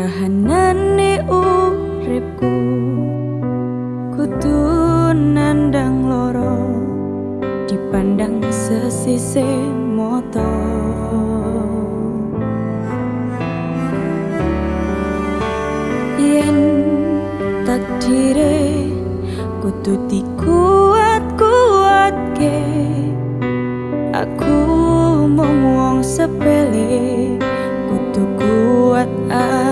kahanane uripku kudu nandang loro dipandang sesise moto yen takdire kudu dikuat kuat ke aku mung wong sepele kutu kuat aku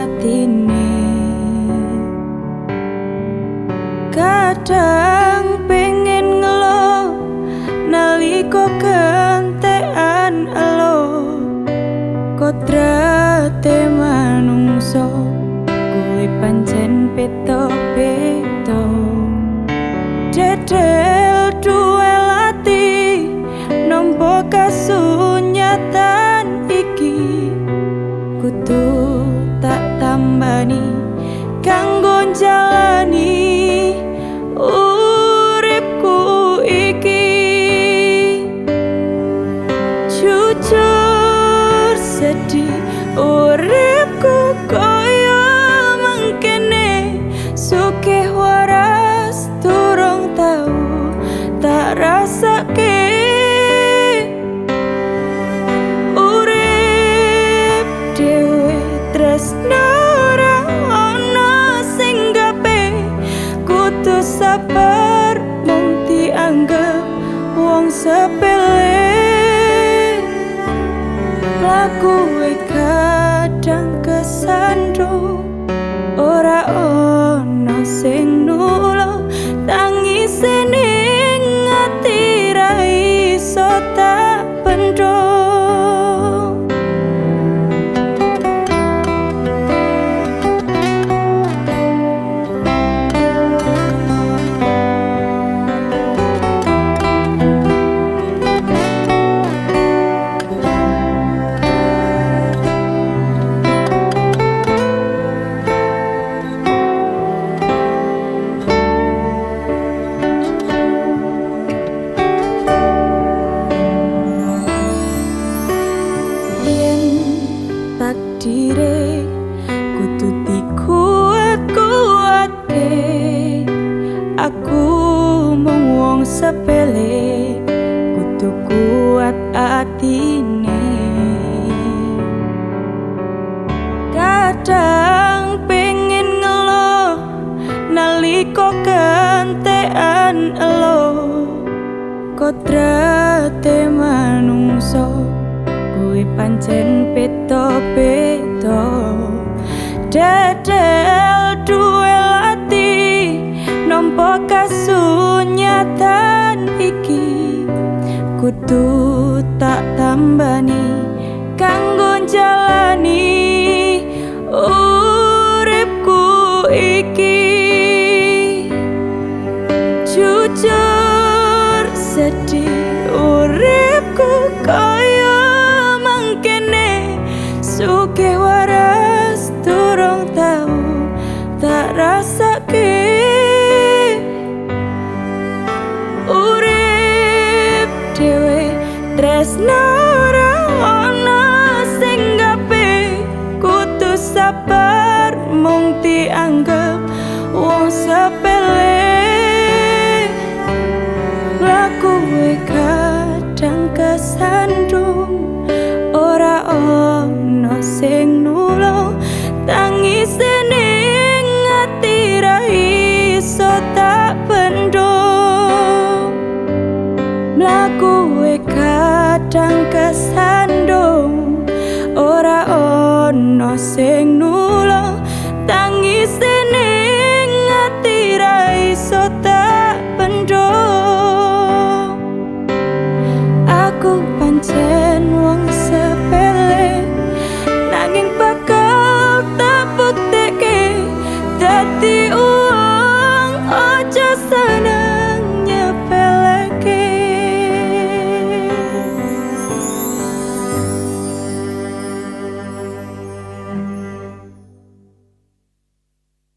kadang pengen ngelo naliko kentean elo. Kodrate manungso kuwi pancen peto peto dedel duel ati nompo kasunyatan iki. Kudu tak tambani kanggo jalani sedih uripku koyo mangkene. Sugih waras turung tau tak rasake. Urip dhewe tresno ora ana sing gape? Kudu sabar tak pendung aku mung wong sepele kudu kuat atine. Kadang pengen ngelo naliko kentean elo. Kodrate manungso kuwi pancen peto-peto. Dadel tak tambani kanggo jalani uripku iki. Jujur sedih uripku kaya mangkene. Sugih waras turung tau tak rasake. Urip dhewe tresno sabar mung dianggep wong sepele. Laku kadang kesandung ora ono sing nulung tangis ning ati ra iso tak pendung mlaku kadang kesandung ora ono sing is